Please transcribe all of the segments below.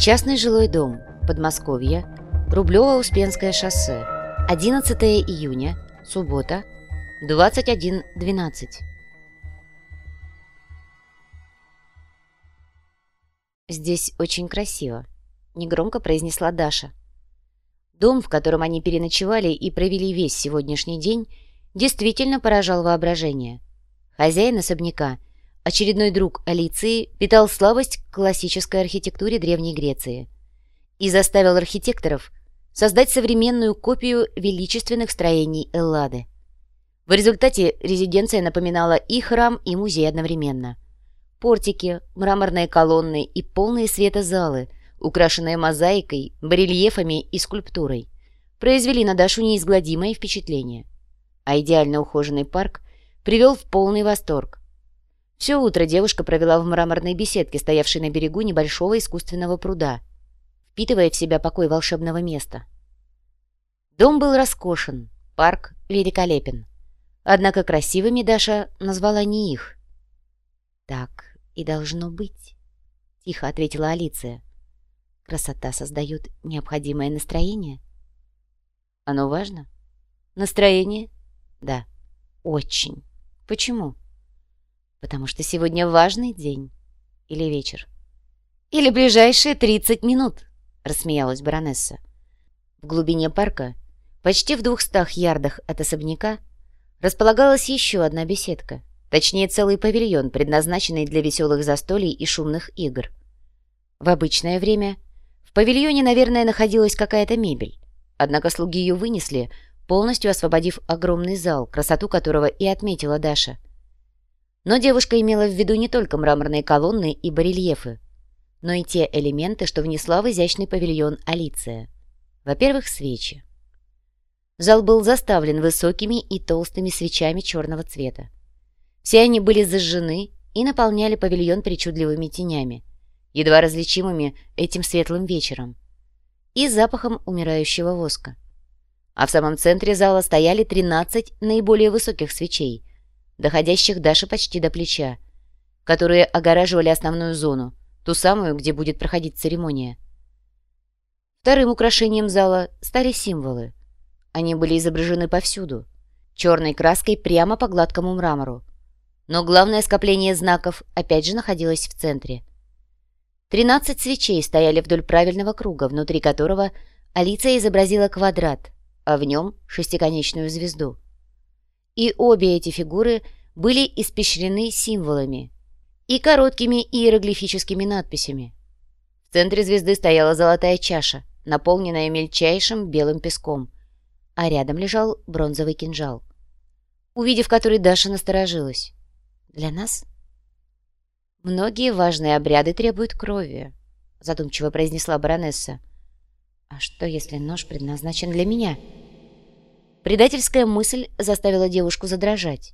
Частный жилой дом, Подмосковье, Рублево-Успенское шоссе, 11 июня, суббота, 21.12. «Здесь очень красиво», — негромко произнесла Даша. Дом, в котором они переночевали и провели весь сегодняшний день, действительно поражал воображение. Хозяин особняка, очередной друг Алиции, питал слабость к классической архитектуре Древней Греции и заставил архитекторов создать современную копию величественных строений Эллады. В результате резиденция напоминала и храм, и музей одновременно. Портики, мраморные колонны и полные света залы, украшенные мозаикой, барельефами и скульптурой, произвели на Дашу неизгладимое впечатление. А идеально ухоженный парк привел в полный восторг. Все утро девушка провела в мраморной беседке, стоявшей на берегу небольшого искусственного пруда, впитывая в себя покой волшебного места. Дом был роскошен, парк великолепен. Однако красивыми Даша назвала не их. «Так и должно быть», — тихо ответила Алиция. «Красота создает необходимое настроение». «Оно важно?» «Настроение?» «Да, очень. Почему?» Потому что сегодня важный день. Или вечер. Или ближайшие 30 минут, рассмеялась баронесса. В глубине парка, почти в двухстах ярдах от особняка, располагалась еще одна беседка, точнее целый павильон, предназначенный для веселых застолий и шумных игр. В обычное время в павильоне, наверное, находилась какая-то мебель, однако слуги ее вынесли, полностью освободив огромный зал, красоту которого и отметила Даша — но девушка имела в виду не только мраморные колонны и барельефы, но и те элементы, что внесла в изящный павильон Алиция. Во-первых, свечи. Зал был заставлен высокими и толстыми свечами черного цвета. Все они были зажжены и наполняли павильон причудливыми тенями, едва различимыми этим светлым вечером, и запахом умирающего воска. А в самом центре зала стояли 13 наиболее высоких свечей – доходящих Даше почти до плеча, которые огораживали основную зону, ту самую, где будет проходить церемония. Вторым украшением зала стали символы. Они были изображены повсюду, черной краской прямо по гладкому мрамору. Но главное скопление знаков опять же находилось в центре. Тринадцать свечей стояли вдоль правильного круга, внутри которого Алиция изобразила квадрат, а в нем шестиконечную звезду и обе эти фигуры были испещрены символами и короткими иероглифическими надписями. В центре звезды стояла золотая чаша, наполненная мельчайшим белым песком, а рядом лежал бронзовый кинжал, увидев который Даша насторожилась. «Для нас?» «Многие важные обряды требуют крови», — задумчиво произнесла баронесса. «А что, если нож предназначен для меня?» Предательская мысль заставила девушку задрожать.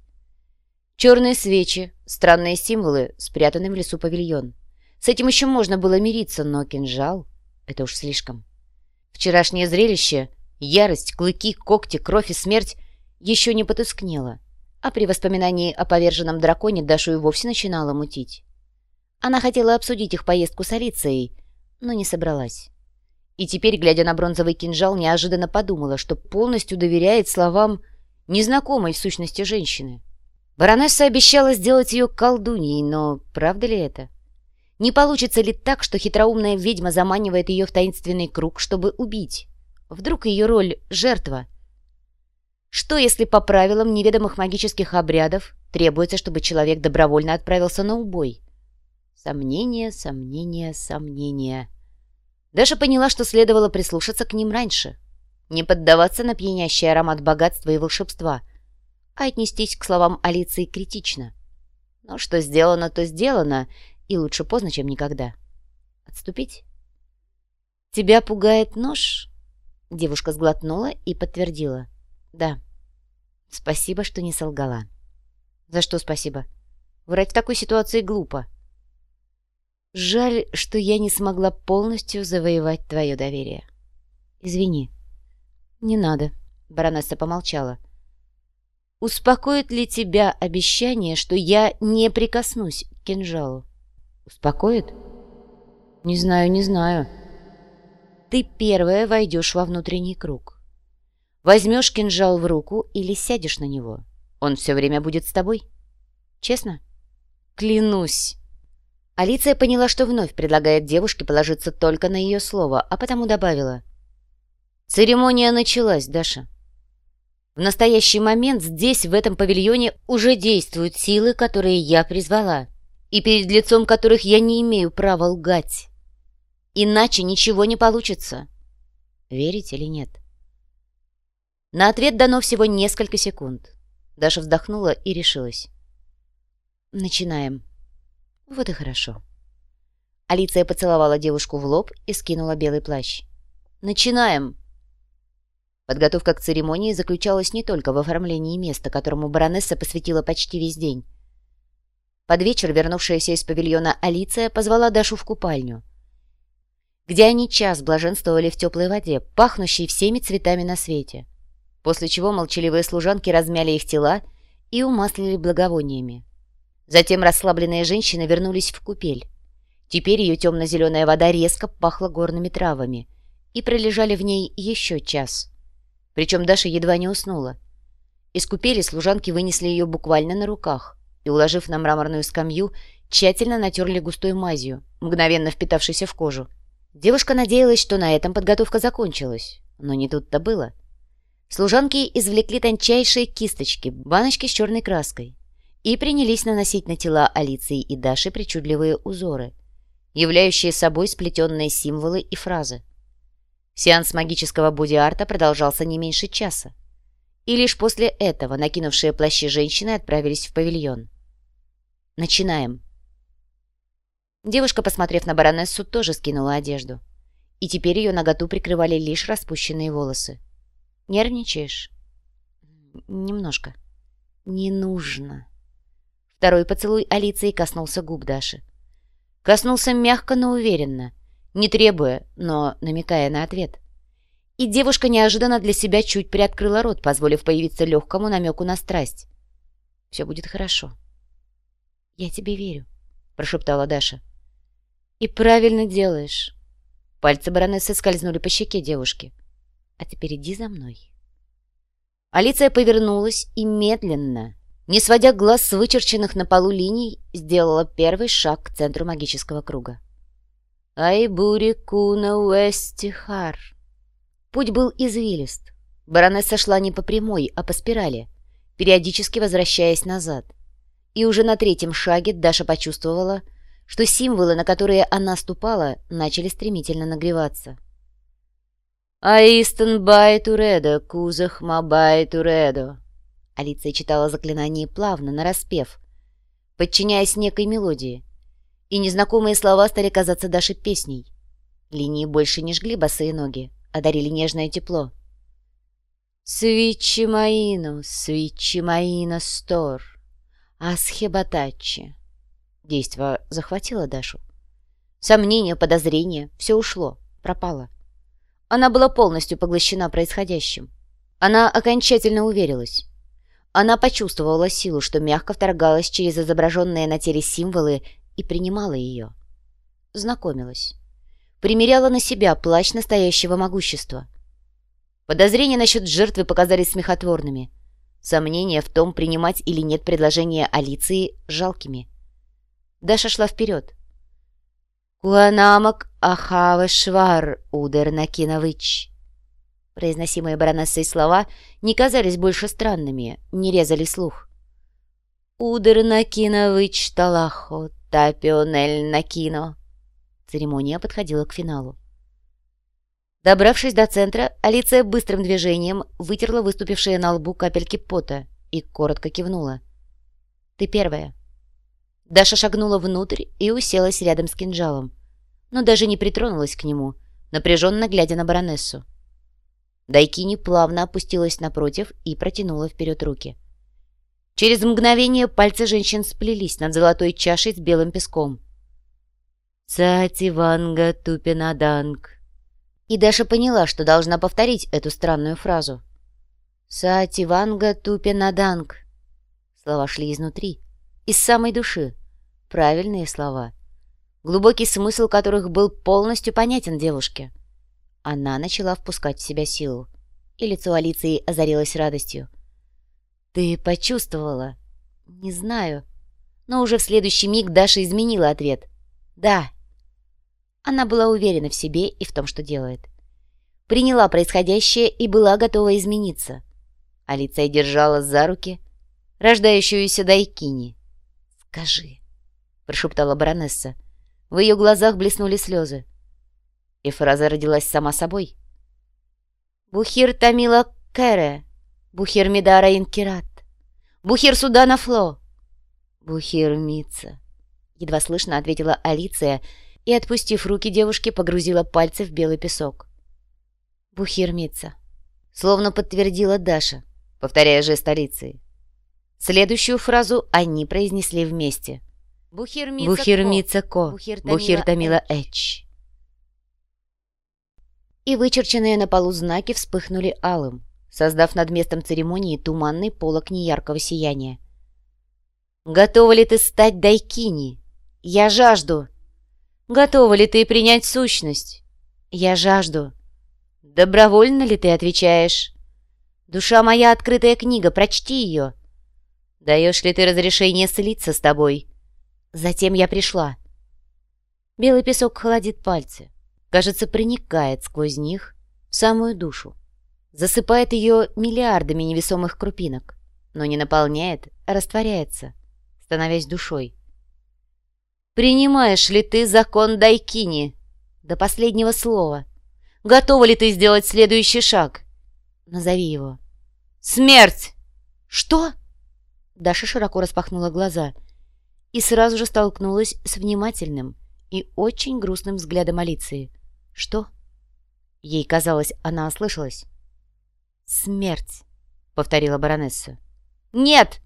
Черные свечи, странные символы, спрятанный в лесу павильон. С этим еще можно было мириться, но кинжал — это уж слишком. Вчерашнее зрелище, ярость, клыки, когти, кровь и смерть еще не потускнело, а при воспоминании о поверженном драконе Дашу и вовсе начинала мутить. Она хотела обсудить их поездку с Алицией, но не собралась. И теперь, глядя на бронзовый кинжал, неожиданно подумала, что полностью доверяет словам незнакомой в сущности женщины. Баронесса обещала сделать ее колдуньей, но правда ли это? Не получится ли так, что хитроумная ведьма заманивает ее в таинственный круг, чтобы убить? Вдруг ее роль — жертва? Что, если по правилам неведомых магических обрядов требуется, чтобы человек добровольно отправился на убой? Сомнения, сомнения, сомнения... Даша поняла, что следовало прислушаться к ним раньше, не поддаваться на пьянящий аромат богатства и волшебства, а отнестись к словам Алиции критично. Но что сделано, то сделано, и лучше поздно, чем никогда. Отступить? «Тебя пугает нож?» Девушка сглотнула и подтвердила. «Да. Спасибо, что не солгала». «За что спасибо? Врать в такой ситуации глупо». Жаль, что я не смогла полностью завоевать твое доверие. Извини. Не надо, баронесса помолчала. Успокоит ли тебя обещание, что я не прикоснусь к кинжалу? Успокоит? «Не знаю, не знаю». «Ты первая войдешь во внутренний круг. Возьмешь кинжал в руку или сядешь на него. Он все время будет с тобой. Честно?» «Клянусь!» Алиция поняла, что вновь предлагает девушке положиться только на ее слово, а потому добавила. «Церемония началась, Даша. В настоящий момент здесь, в этом павильоне, уже действуют силы, которые я призвала, и перед лицом которых я не имею права лгать. Иначе ничего не получится. Верить или нет?» На ответ дано всего несколько секунд. Даша вздохнула и решилась. «Начинаем». «Вот и хорошо». Алиция поцеловала девушку в лоб и скинула белый плащ. «Начинаем!» Подготовка к церемонии заключалась не только в оформлении места, которому баронесса посвятила почти весь день. Под вечер вернувшаяся из павильона Алиция позвала Дашу в купальню, где они час блаженствовали в теплой воде, пахнущей всеми цветами на свете, после чего молчаливые служанки размяли их тела и умаслили благовониями. Затем расслабленные женщины вернулись в купель. Теперь ее темно-зеленая вода резко пахла горными травами, и пролежали в ней еще час. Причем Даша едва не уснула. Из купели служанки вынесли ее буквально на руках и, уложив на мраморную скамью, тщательно натерли густой мазью, мгновенно впитавшейся в кожу. Девушка надеялась, что на этом подготовка закончилась, но не тут-то было. Служанки извлекли тончайшие кисточки, баночки с черной краской, и принялись наносить на тела Алиции и Даши причудливые узоры, являющие собой сплетенные символы и фразы. Сеанс магического боди-арта продолжался не меньше часа. И лишь после этого накинувшие плащи женщины отправились в павильон. «Начинаем». Девушка, посмотрев на баронессу, тоже скинула одежду. И теперь ее наготу прикрывали лишь распущенные волосы. «Нервничаешь?» «Немножко». «Не нужно». Второй поцелуй Алиции коснулся губ Даши. Коснулся мягко, но уверенно, не требуя, но намекая на ответ. И девушка неожиданно для себя чуть приоткрыла рот, позволив появиться легкому намеку на страсть. «Все будет хорошо». «Я тебе верю», — прошептала Даша. «И правильно делаешь». Пальцы баронессы скользнули по щеке девушки. «А теперь иди за мной». Алиция повернулась и медленно, не сводя глаз с вычерченных на полу линий, сделала первый шаг к центру магического круга. «Айбури куна уэстихар». Путь был извилист. Баронесса шла не по прямой, а по спирали, периодически возвращаясь назад. И уже на третьем шаге Даша почувствовала, что символы, на которые она ступала, начали стремительно нагреваться. «Аистен байтуредо, кузах мабайтуредо», Алиция читала заклинание плавно, нараспев, подчиняясь некой мелодии. И незнакомые слова стали казаться Даше песней. Линии больше не жгли босые ноги, а дарили нежное тепло. «Свичи Маину, свичи Маина стор, асхебатачи». Действо захватило Дашу. Сомнения, подозрения — все ушло, пропало. Она была полностью поглощена происходящим. Она окончательно уверилась. Она почувствовала силу, что мягко вторгалась через изображенные на теле символы и принимала ее. Знакомилась. Примеряла на себя плащ настоящего могущества. Подозрения насчет жертвы показались смехотворными. Сомнения в том, принимать или нет предложение Алиции, жалкими. Даша шла вперед. «Куанамак Ахавешвар Удер Накинович», Произносимые баронессой слова не казались больше странными, не резали слух. «Удер накино вычталахо, тапионель накино». Церемония подходила к финалу. Добравшись до центра, Алиция быстрым движением вытерла выступившие на лбу капельки пота и коротко кивнула. «Ты первая». Даша шагнула внутрь и уселась рядом с кинжалом, но даже не притронулась к нему, напряженно глядя на баронессу. Дайкини плавно опустилась напротив и протянула вперед руки. Через мгновение пальцы женщин сплелись над золотой чашей с белым песком. «Цативанга тупинаданг». И Даша поняла, что должна повторить эту странную фразу. «Сативанга тупинаданг». Слова шли изнутри, из самой души. Правильные слова. глубокий смысл которых был полностью понятен девушке. Она начала впускать в себя силу, и лицо Алиции озарилось радостью. «Ты почувствовала?» «Не знаю». Но уже в следующий миг Даша изменила ответ. «Да». Она была уверена в себе и в том, что делает. Приняла происходящее и была готова измениться. Алиция держала за руки рождающуюся Дайкини. «Скажи», — прошептала баронесса. В ее глазах блеснули слезы. И фраза родилась сама собой. «Бухир Тамила Кэре, Бухир Мидара Инкират, Бухир Судана Фло, Бухир Мица», — едва слышно ответила Алиция и, отпустив руки девушки, погрузила пальцы в белый песок. «Бухир Мица», — словно подтвердила Даша, повторяя жест Алиции. Следующую фразу они произнесли вместе. «Бухир Мица Ко, Бухир Тамила Эч». И вычерченные на полу знаки вспыхнули алым, создав над местом церемонии туманный полок неяркого сияния. «Готова ли ты стать Дайкини? Я жажду!» «Готова ли ты принять сущность? Я жажду!» «Добровольно ли ты отвечаешь?» «Душа моя открытая книга, прочти ее!» Даешь ли ты разрешение слиться с тобой? Затем я пришла. Белый песок холодит пальцы. Кажется, проникает сквозь них в самую душу. Засыпает ее миллиардами невесомых крупинок, но не наполняет, а растворяется, становясь душой. «Принимаешь ли ты закон Дайкини?» До последнего слова. «Готова ли ты сделать следующий шаг?» «Назови его». «Смерть!» «Что?» Даша широко распахнула глаза и сразу же столкнулась с внимательным и очень грустным взглядом Алиции. «Что?» Ей казалось, она ослышалась. «Смерть», — повторила баронесса. «Нет!»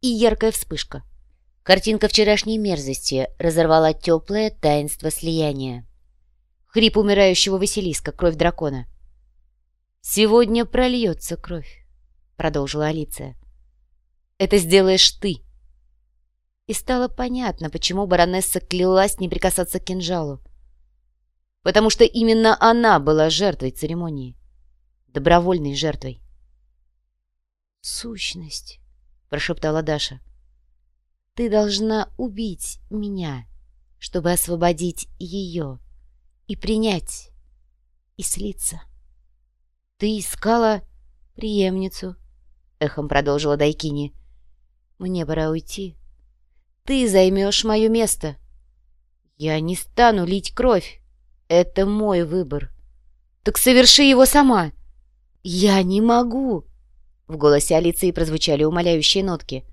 И яркая вспышка. Картинка вчерашней мерзости разорвала теплое таинство слияния. Хрип умирающего Василиска, кровь дракона. «Сегодня прольется кровь», — продолжила Алиция. Это сделаешь ты!» И стало понятно, почему баронесса клялась не прикасаться к кинжалу. Потому что именно она была жертвой церемонии. Добровольной жертвой. «Сущность», — прошептала Даша. «Ты должна убить меня, чтобы освободить ее и принять, и слиться». «Ты искала преемницу», — эхом продолжила Дайкини. Мне пора уйти. Ты займешь мое место. Я не стану лить кровь. Это мой выбор. Так соверши его сама. Я не могу. В голосе Алиции прозвучали умоляющие нотки.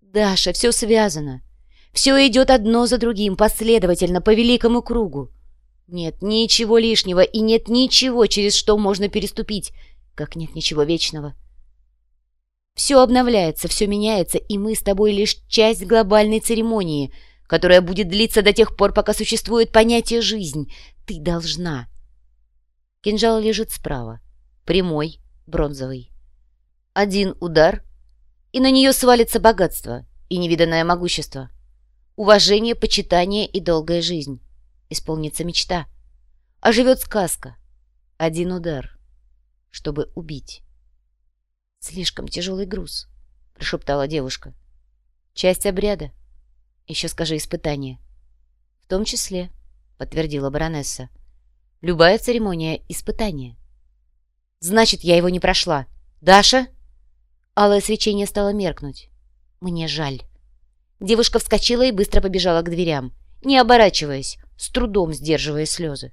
Даша, все связано. Все идет одно за другим, последовательно, по великому кругу. Нет ничего лишнего и нет ничего, через что можно переступить, как нет ничего вечного. Все обновляется, все меняется, и мы с тобой лишь часть глобальной церемонии, которая будет длиться до тех пор, пока существует понятие «жизнь». Ты должна. Кинжал лежит справа. Прямой, бронзовый. Один удар, и на нее свалится богатство и невиданное могущество. Уважение, почитание и долгая жизнь. Исполнится мечта. Оживет сказка. Один удар, чтобы убить. «Слишком тяжелый груз», — прошептала девушка. «Часть обряда. Еще скажи испытание». «В том числе», — подтвердила баронесса. «Любая церемония — испытание». «Значит, я его не прошла. Даша?» Алое свечение стало меркнуть. «Мне жаль». Девушка вскочила и быстро побежала к дверям, не оборачиваясь, с трудом сдерживая слезы.